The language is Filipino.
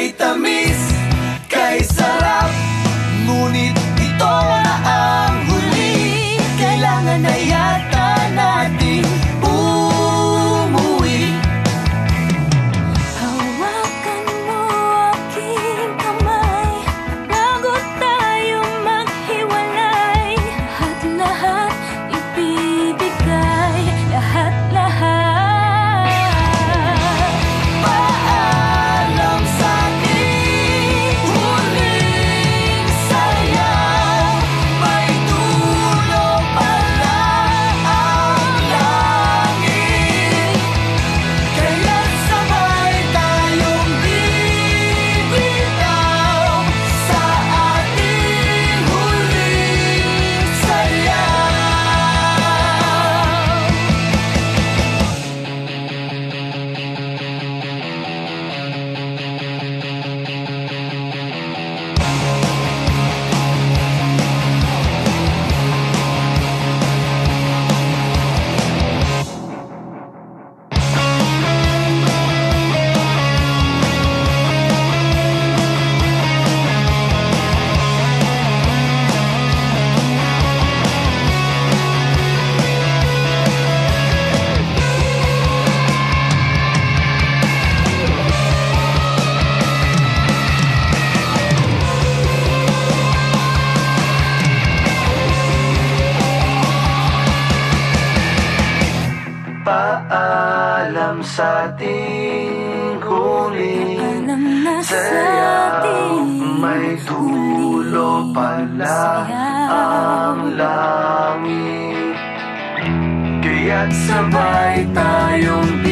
Deita-me alam sa ating huli. Saya may dulo pala ang langit. Kaya't sabay tayong